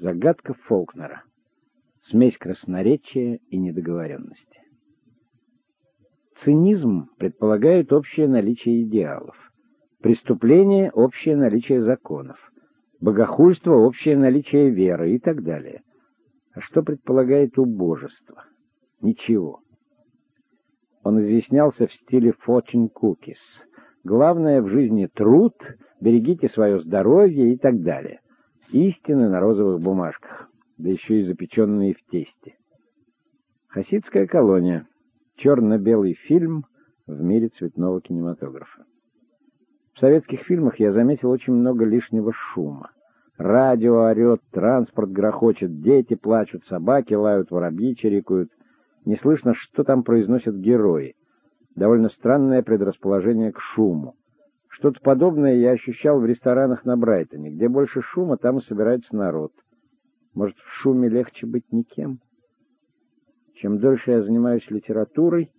Загадка Фолкнера. Смесь красноречия и недоговоренности. Цинизм предполагает общее наличие идеалов. Преступление — общее наличие законов. Богохульство — общее наличие веры и так далее. А что предполагает убожество? Ничего. Он изъяснялся в стиле «fortune cookies». Главное в жизни — труд, берегите свое здоровье и так далее. Истины на розовых бумажках, да еще и запеченные в тесте. Хасидская колония. Черно-белый фильм в мире цветного кинематографа. В советских фильмах я заметил очень много лишнего шума. Радио орет, транспорт грохочет, дети плачут, собаки лают, воробьи чирикают. Не слышно, что там произносят герои. Довольно странное предрасположение к шуму. Что-то подобное я ощущал в ресторанах на Брайтоне. Где больше шума, там и собирается народ. Может, в шуме легче быть никем? Чем дольше я занимаюсь литературой,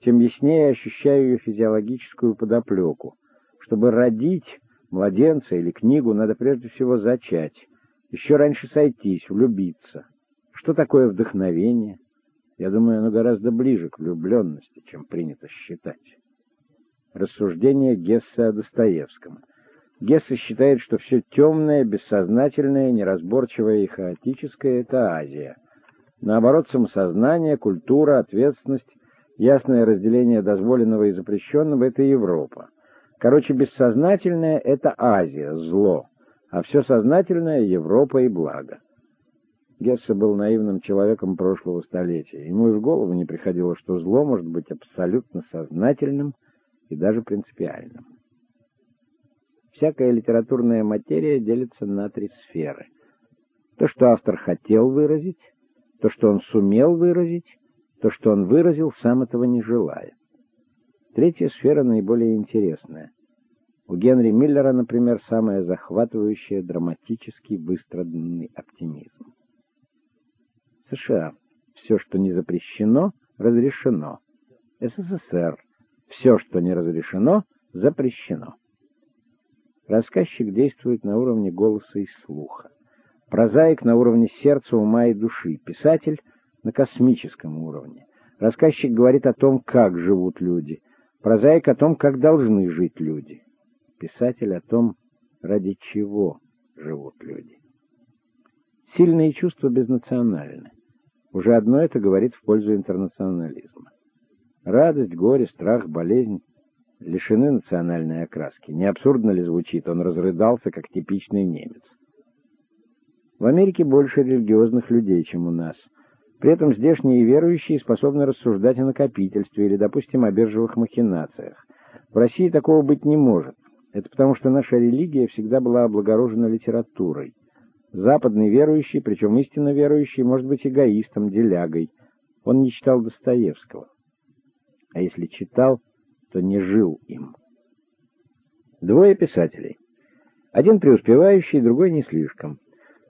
тем яснее ощущаю ее физиологическую подоплеку. Чтобы родить младенца или книгу, надо прежде всего зачать, еще раньше сойтись, влюбиться. Что такое вдохновение? Я думаю, оно гораздо ближе к влюбленности, чем принято считать. Рассуждение Гесса о Достоевском. Гесса считает, что все темное, бессознательное, неразборчивое и хаотическое — это Азия. Наоборот, самосознание, культура, ответственность, ясное разделение дозволенного и запрещенного — это Европа. Короче, бессознательное — это Азия, зло, а все сознательное — Европа и благо. Гессе был наивным человеком прошлого столетия. Ему и в голову не приходило, что зло может быть абсолютно сознательным — и даже принципиальным. Всякая литературная материя делится на три сферы. То, что автор хотел выразить, то, что он сумел выразить, то, что он выразил, сам этого не желая. Третья сфера наиболее интересная. У Генри Миллера, например, самая захватывающая драматический выстраданный оптимизм. США. Все, что не запрещено, разрешено. СССР. Все, что не разрешено, запрещено. Рассказчик действует на уровне голоса и слуха. Прозаик на уровне сердца, ума и души. Писатель на космическом уровне. Рассказчик говорит о том, как живут люди. Прозаик о том, как должны жить люди. Писатель о том, ради чего живут люди. Сильные чувства безнациональны. Уже одно это говорит в пользу интернационализма. Радость, горе, страх, болезнь лишены национальной окраски. Не абсурдно ли звучит? Он разрыдался, как типичный немец. В Америке больше религиозных людей, чем у нас. При этом здешние верующие способны рассуждать о накопительстве или, допустим, о биржевых махинациях. В России такого быть не может. Это потому, что наша религия всегда была облагорожена литературой. Западный верующий, причем истинно верующий, может быть эгоистом, делягой. Он не читал Достоевского а если читал, то не жил им. Двое писателей. Один преуспевающий, другой не слишком.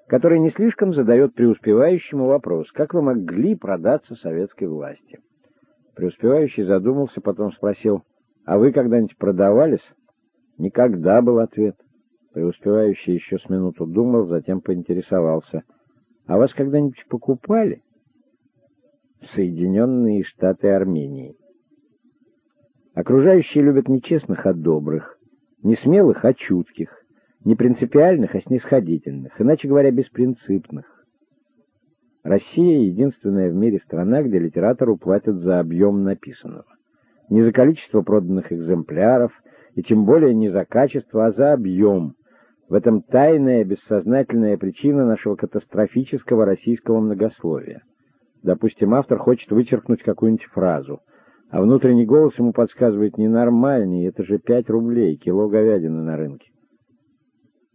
Который не слишком задает преуспевающему вопрос, как вы могли продаться советской власти? Преуспевающий задумался, потом спросил, а вы когда-нибудь продавались? Никогда был ответ. Преуспевающий еще с минуту думал, затем поинтересовался, а вас когда-нибудь покупали? Соединенные Штаты Армении. Окружающие любят не честных, а добрых, не смелых, а чутких, не принципиальных, а снисходительных, иначе говоря, беспринципных. Россия — единственная в мире страна, где литератору платят за объем написанного. Не за количество проданных экземпляров, и тем более не за качество, а за объем. В этом тайная, бессознательная причина нашего катастрофического российского многословия. Допустим, автор хочет вычеркнуть какую-нибудь фразу — а внутренний голос ему подсказывает ненормальнее, это же пять рублей, кило говядины на рынке.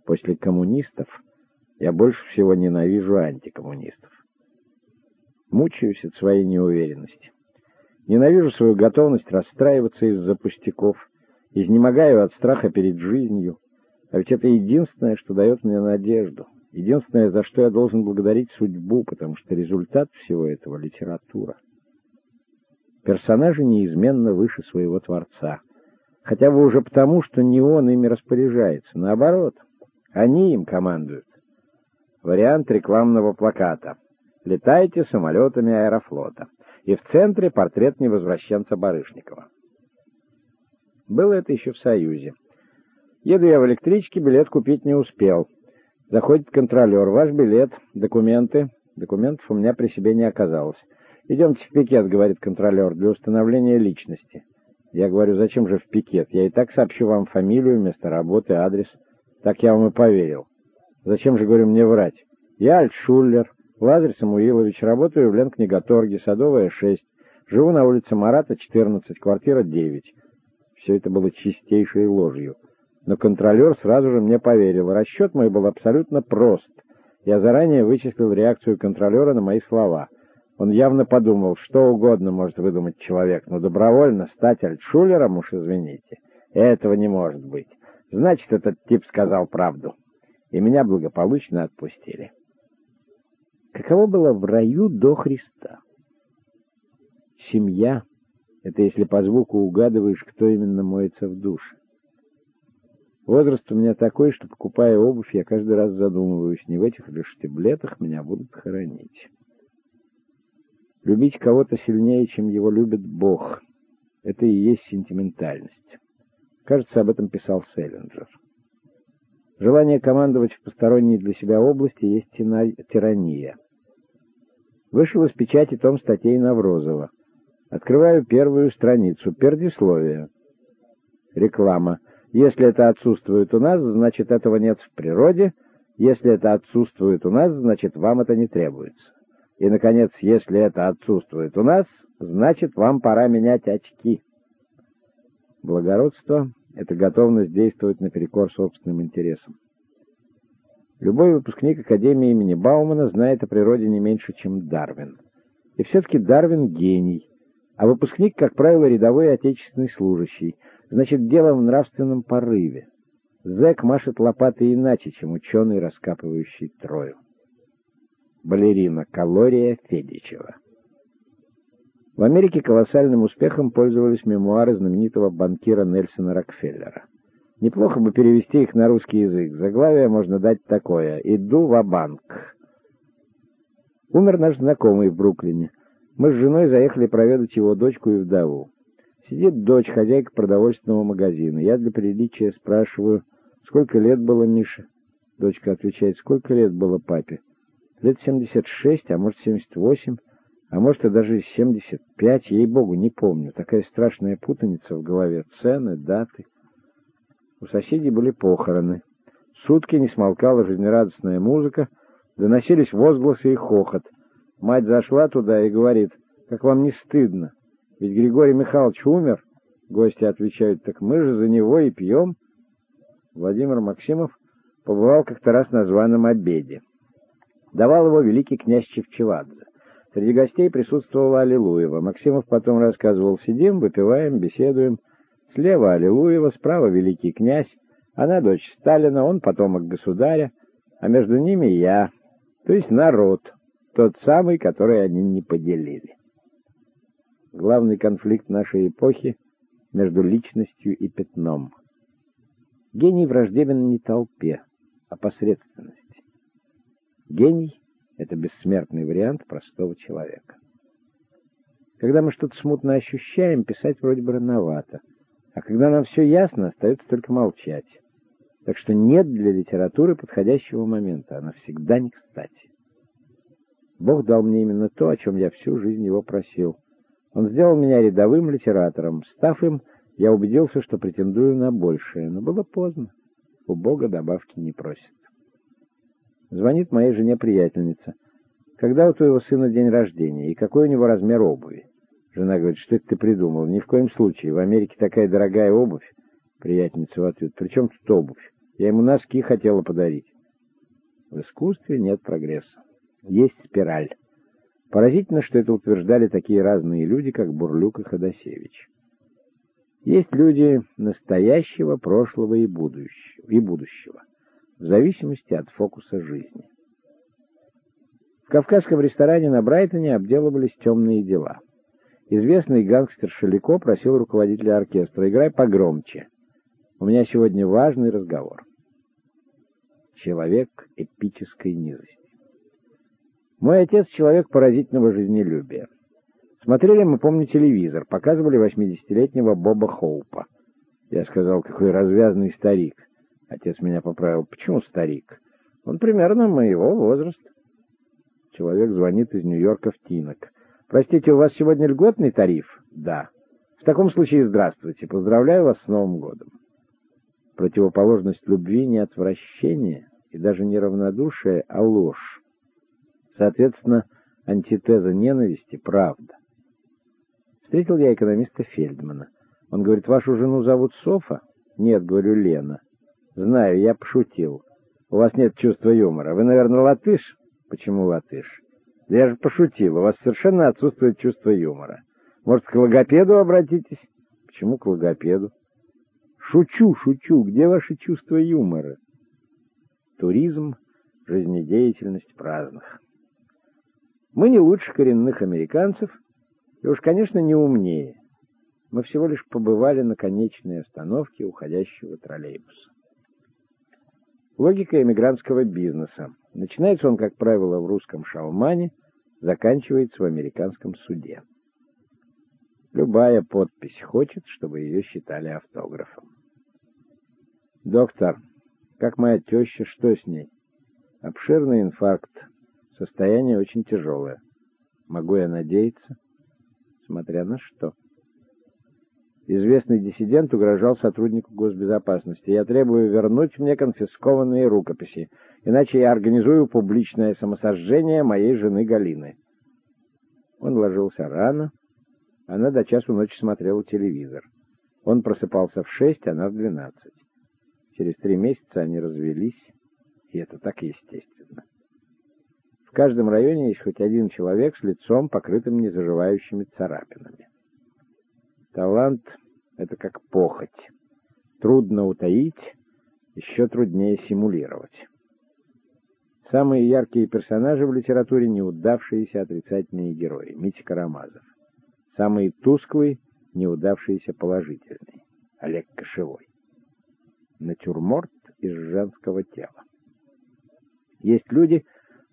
После коммунистов я больше всего ненавижу антикоммунистов. Мучаюсь от своей неуверенности. Ненавижу свою готовность расстраиваться из-за пустяков, изнемогаю от страха перед жизнью. А ведь это единственное, что дает мне надежду. Единственное, за что я должен благодарить судьбу, потому что результат всего этого — литература. Персонажи неизменно выше своего Творца. Хотя бы уже потому, что не он ими распоряжается. Наоборот, они им командуют. Вариант рекламного плаката. «Летайте самолетами аэрофлота». И в центре портрет невозвращенца Барышникова. Было это еще в Союзе. Еду я в электричке, билет купить не успел. Заходит контролер. Ваш билет, документы. Документов у меня при себе не оказалось. «Идемте в пикет», — говорит контролер, — «для установления личности». Я говорю, зачем же в пикет? Я и так сообщу вам фамилию, место работы, адрес. Так я вам и поверил. Зачем же, говорю, мне врать? Я Альтшуллер, Лазарь Самуилович, работаю в Ленкниготорге, Садовая, 6. Живу на улице Марата, 14, квартира 9. Все это было чистейшей ложью. Но контролер сразу же мне поверил. Расчет мой был абсолютно прост. Я заранее вычислил реакцию контролера на мои слова. Он явно подумал, что угодно может выдумать человек, но добровольно стать альтшулером, уж извините, этого не может быть. Значит, этот тип сказал правду. И меня благополучно отпустили. Каково было в раю до Христа? Семья — это если по звуку угадываешь, кто именно моется в душе. Возраст у меня такой, что, покупая обувь, я каждый раз задумываюсь, не в этих ли штиблетах меня будут хоронить. Любить кого-то сильнее, чем его любит Бог — это и есть сентиментальность. Кажется, об этом писал Селлинджер. Желание командовать в посторонней для себя области есть тирания. Вышел из печати том статей Наврозова. Открываю первую страницу. Пердисловие. Реклама. Если это отсутствует у нас, значит, этого нет в природе. Если это отсутствует у нас, значит, вам это не требуется. И, наконец, если это отсутствует у нас, значит, вам пора менять очки. Благородство это готовность действовать наперекор собственным интересам. Любой выпускник Академии имени Баумана знает о природе не меньше, чем Дарвин. И все-таки Дарвин — гений, а выпускник, как правило, рядовой отечественный служащий. Значит, дело в нравственном порыве. Зэк машет лопатой иначе, чем ученый, раскапывающий Трою. Балерина Калория Федичева в Америке колоссальным успехом пользовались мемуары знаменитого банкира Нельсона Рокфеллера. Неплохо бы перевести их на русский язык. Заглавие можно дать такое «Иду в банк Умер наш знакомый в Бруклине. Мы с женой заехали проведать его дочку и вдову. Сидит дочь, хозяйка продовольственного магазина. Я для приличия спрашиваю, сколько лет было Мише? Дочка отвечает, сколько лет было папе? Лет 76, а может 78 а может и даже 75, ей-богу, не помню. Такая страшная путаница в голове, цены, даты. У соседей были похороны. Сутки не смолкала жизнерадостная музыка, доносились возгласы и хохот. Мать зашла туда и говорит, как вам не стыдно, ведь Григорий Михайлович умер. Гости отвечают, так мы же за него и пьем. Владимир Максимов побывал как-то раз на званом обеде. Давал его великий князь Чевчевадзе. Среди гостей присутствовала Аллилуева. Максимов потом рассказывал, сидим, выпиваем, беседуем. Слева Аллилуева, справа великий князь, она дочь Сталина, он потомок государя, а между ними я, то есть народ, тот самый, который они не поделили. Главный конфликт нашей эпохи между личностью и пятном. Гений враждебен не толпе, а посредственности. Гений это бессмертный вариант простого человека. Когда мы что-то смутно ощущаем, писать вроде бы рановато. А когда нам все ясно, остается только молчать. Так что нет для литературы подходящего момента. Она всегда не кстати. Бог дал мне именно то, о чем я всю жизнь его просил. Он сделал меня рядовым литератором. Став им, я убедился, что претендую на большее. Но было поздно. У Бога добавки не просит. Звонит моей жене приятельница. «Когда у твоего сына день рождения и какой у него размер обуви?» Жена говорит, что это ты придумал? Ни в коем случае. В Америке такая дорогая обувь. Приятельница в ответ. При чем тут обувь? Я ему носки хотела подарить. В искусстве нет прогресса. Есть спираль. Поразительно, что это утверждали такие разные люди, как Бурлюк и Ходосевич. Есть люди настоящего, прошлого и будущего. И будущего в зависимости от фокуса жизни. В кавказском ресторане на Брайтоне обделывались темные дела. Известный гангстер Шелико просил руководителя оркестра «Играй погромче. У меня сегодня важный разговор». Человек эпической низости. Мой отец — человек поразительного жизнелюбия. Смотрели мы, помню, телевизор, показывали восьмидесятилетнего Боба Хоупа. Я сказал, какой развязный старик. Отец меня поправил. Почему старик? Он примерно моего возраста. Человек звонит из Нью-Йорка в Тинок. «Простите, у вас сегодня льготный тариф?» «Да». «В таком случае здравствуйте. Поздравляю вас с Новым годом». Противоположность любви не отвращение и даже не равнодушие, а ложь. Соответственно, антитеза ненависти — правда. Встретил я экономиста Фельдмана. Он говорит, вашу жену зовут Софа? Нет, говорю, Лена. Знаю, я пошутил. У вас нет чувства юмора. Вы, наверное, латыш? Почему латыш? Я же пошутил. У вас совершенно отсутствует чувство юмора. Может, к логопеду обратитесь? Почему к логопеду? Шучу, шучу. Где ваше чувство юмора? Туризм, жизнедеятельность праздных. Мы не лучше коренных американцев, и уж, конечно, не умнее. Мы всего лишь побывали на конечной остановке уходящего троллейбуса. Логика эмигрантского бизнеса. Начинается он, как правило, в русском шаумане, заканчивается в американском суде. Любая подпись хочет, чтобы ее считали автографом. «Доктор, как моя теща, что с ней?» «Обширный инфаркт. Состояние очень тяжелое. Могу я надеяться?» «Смотря на что?» Известный диссидент угрожал сотруднику госбезопасности. «Я требую вернуть мне конфискованные рукописи, иначе я организую публичное самосожжение моей жены Галины». Он ложился рано. Она до часу ночи смотрела телевизор. Он просыпался в шесть, она в двенадцать. Через три месяца они развелись, и это так естественно. В каждом районе есть хоть один человек с лицом, покрытым незаживающими царапинами. Талант — это как похоть. Трудно утаить, еще труднее симулировать. Самые яркие персонажи в литературе — неудавшиеся отрицательные герои. Митя Карамазов. Самый тусклый — неудавшийся положительный. Олег Кошевой. Натюрморт из женского тела. Есть люди,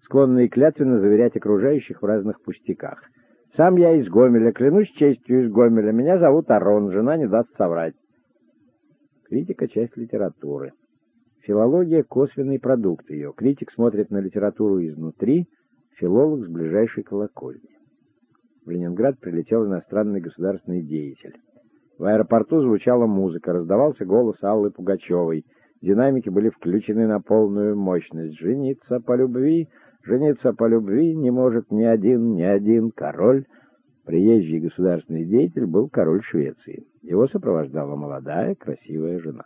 склонные клятвенно заверять окружающих в разных пустяках — сам я из Гомеля, клянусь честью из Гомеля. Меня зовут Арон, жена не даст соврать. Критика — часть литературы. Филология — косвенный продукт ее. Критик смотрит на литературу изнутри, филолог с ближайшей колокольни. В Ленинград прилетел иностранный государственный деятель. В аэропорту звучала музыка, раздавался голос Аллы Пугачевой. Динамики были включены на полную мощность. «Жениться по любви Жениться по любви не может ни один, ни один король. Приезжий государственный деятель был король Швеции. Его сопровождала молодая, красивая жена.